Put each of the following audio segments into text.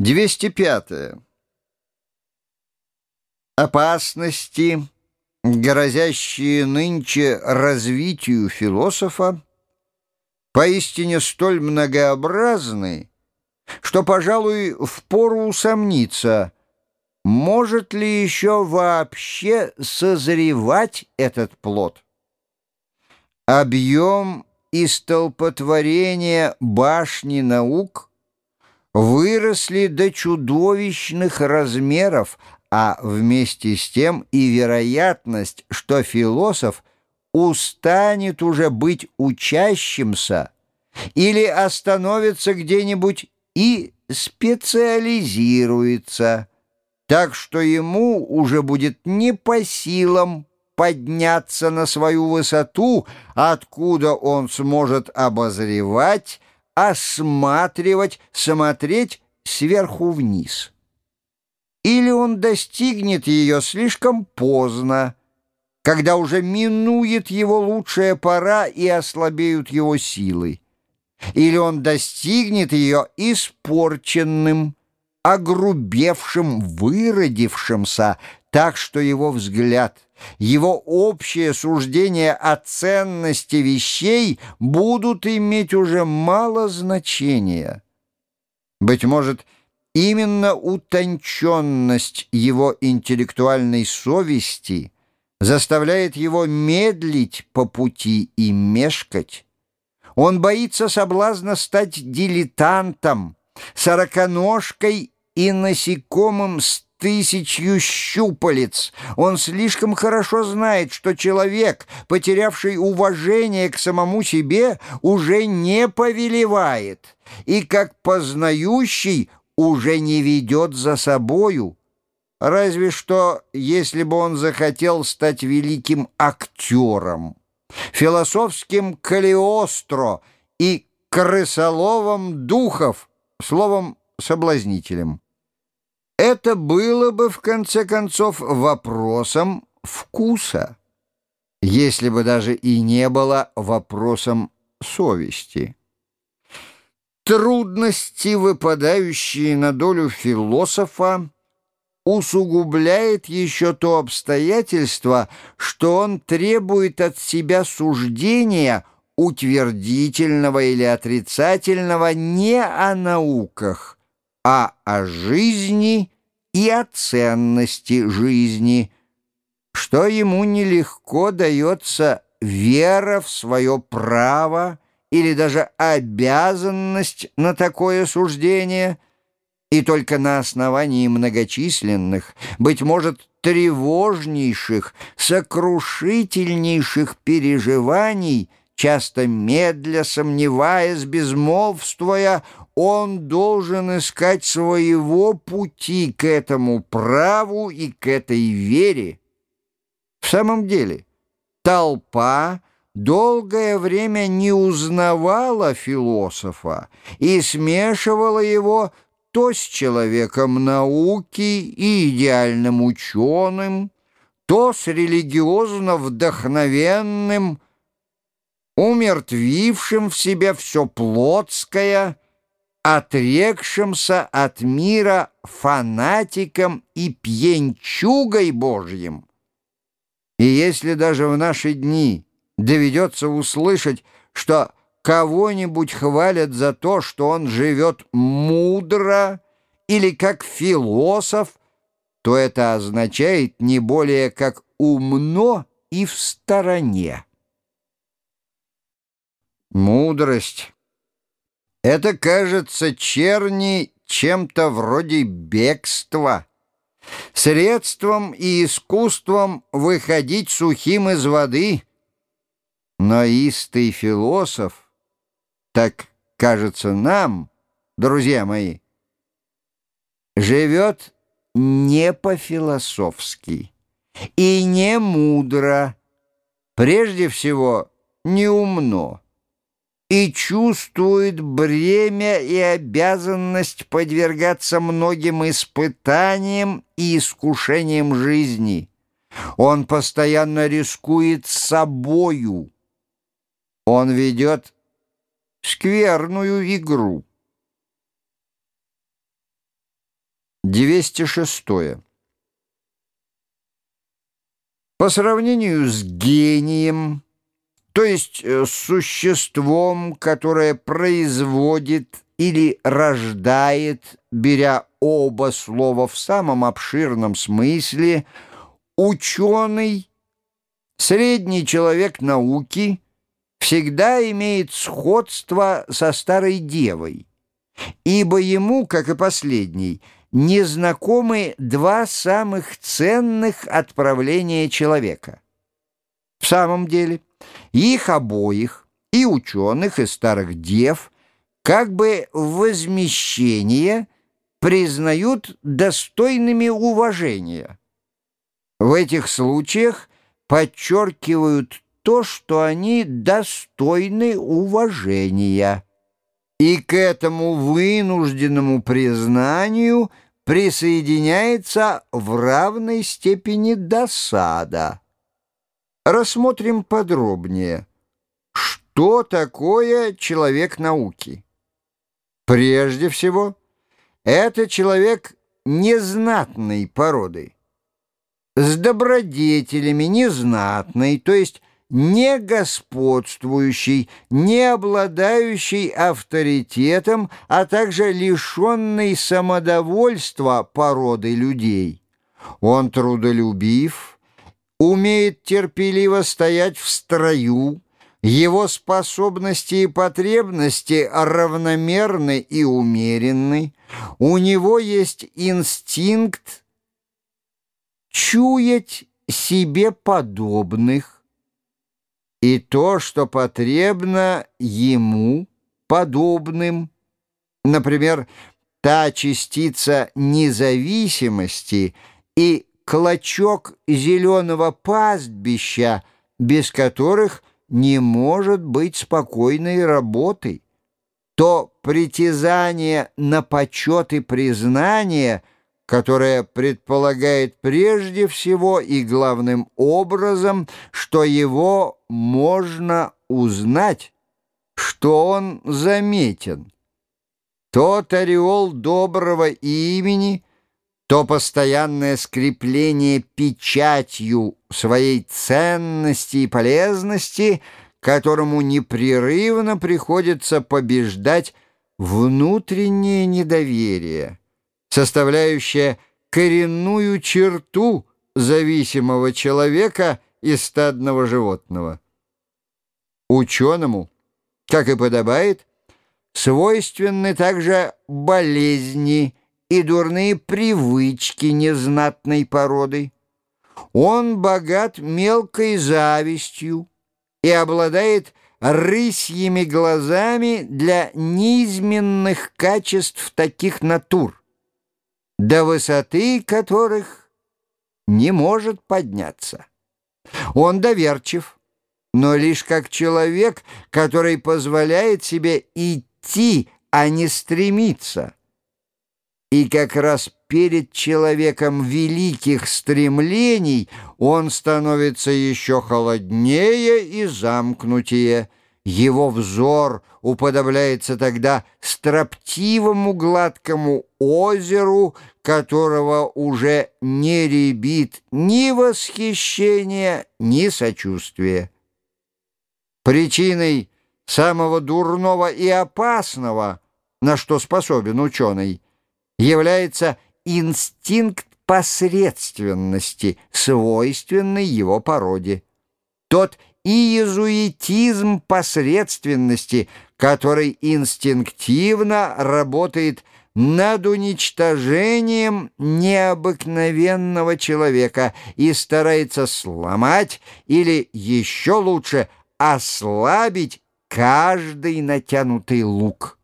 205. Опасности, грозящие нынче развитию философа, поистине столь многообразны, что, пожалуй, впору усомниться, может ли еще вообще созревать этот плод. Объем и столпотворение башни наук — выросли до чудовищных размеров, а вместе с тем и вероятность, что философ устанет уже быть учащимся или остановится где-нибудь и специализируется, так что ему уже будет не по силам подняться на свою высоту, откуда он сможет обозревать осматривать, смотреть сверху вниз. Или он достигнет ее слишком поздно, когда уже минует его лучшая пора и ослабеют его силы. Или он достигнет ее испорченным, огрубевшим, выродившимся, так что его взгляд — его общее суждение о ценности вещей будут иметь уже мало значения. Быть может, именно утонченность его интеллектуальной совести заставляет его медлить по пути и мешкать. Он боится соблазна стать дилетантом, сороконожкой и насекомым тысячью щупалец. Он слишком хорошо знает, что человек, потерявший уважение к самому себе, уже не повелевает, и как познающий уже не ведет за собою. Разве что, если бы он захотел стать великим актером, философским Калиостро и крысоловом духов, словом, соблазнителем. Это было бы, в конце концов, вопросом вкуса, если бы даже и не было вопросом совести. Трудности, выпадающие на долю философа, усугубляет еще то обстоятельство, что он требует от себя суждения утвердительного или отрицательного не о науках, а о жизни и о ценности жизни, что ему нелегко дается вера в свое право или даже обязанность на такое суждение, и только на основании многочисленных, быть может, тревожнейших, сокрушительнейших переживаний, часто медля, сомневаясь, безмолвствуя, он должен искать своего пути к этому праву и к этой вере. В самом деле, толпа долгое время не узнавала философа и смешивала его то с человеком науки и идеальным ученым, то с религиозно вдохновенным, умертвившим в себе все плотское, отрекшимся от мира фанатиком и пьянчугой Божьим. И если даже в наши дни доведется услышать, что кого-нибудь хвалят за то, что он живет мудро или как философ, то это означает не более как умно и в стороне. Мудрость. Это кажется черни чем-то вроде бегства, средством и искусством выходить сухим из воды. Но истый философ, так кажется нам, друзья мои, живет не по-философски и не мудро, прежде всего неумно и чувствует бремя и обязанность подвергаться многим испытаниям и искушениям жизни. Он постоянно рискует собою. Он ведет скверную игру. 206. По сравнению с гением, то есть э, существом, которое производит или рождает, беря оба слова в самом обширном смысле, ученый, средний человек науки, всегда имеет сходство со старой девой, ибо ему, как и последний, незнакомы два самых ценных отправления человека. В самом деле, их обоих, и ученых, и старых дев, как бы возмещение признают достойными уважения. В этих случаях подчеркивают то, что они достойны уважения и к этому вынужденному признанию присоединяется в равной степени досада. Рассмотрим подробнее, что такое человек науки. Прежде всего, это человек незнатной породы, с добродетелями незнатной, то есть не господствующий, не обладающий авторитетом, а также лишенный самодовольства породы людей. Он трудолюбив, умеет терпеливо стоять в строю, его способности и потребности равномерны и умеренны, у него есть инстинкт чуять себе подобных, и то, что потребно ему подобным. Например, та частица независимости и клочок зеленого пастбища, без которых не может быть спокойной работы. То притязание на почет и признание – которая предполагает прежде всего и главным образом, что его можно узнать, что он заметен. Тот ореол доброго имени, то постоянное скрепление печатью своей ценности и полезности, которому непрерывно приходится побеждать внутреннее недоверие составляющая коренную черту зависимого человека и стадного животного. Ученому, как и подобает, свойственны также болезни и дурные привычки незнатной породы. Он богат мелкой завистью и обладает рысьими глазами для низменных качеств таких натур до высоты которых не может подняться. Он доверчив, но лишь как человек, который позволяет себе идти, а не стремиться. И как раз перед человеком великих стремлений он становится еще холоднее и замкнутее, его взор уподобляется тогда строптивому гладкому озеру, которого уже не ребит ни восхищения, ни сочувствия. Причиной самого дурного и опасного, на что способен ученый, является инстинкт посредственности, свойственный его породе. Тот иезуитизм посредственности, который инстинктивно работает над уничтожением необыкновенного человека и старается сломать или еще лучше ослабить каждый натянутый лук.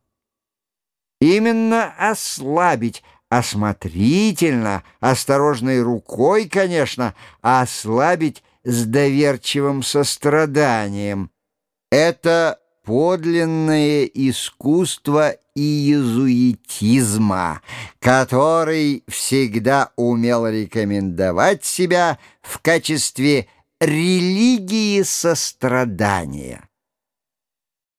Именно ослабить, осмотрительно, осторожной рукой, конечно, ослабить с доверчивым состраданием. Это подлинное искусство иезуитизма, который всегда умел рекомендовать себя в качестве религии сострадания.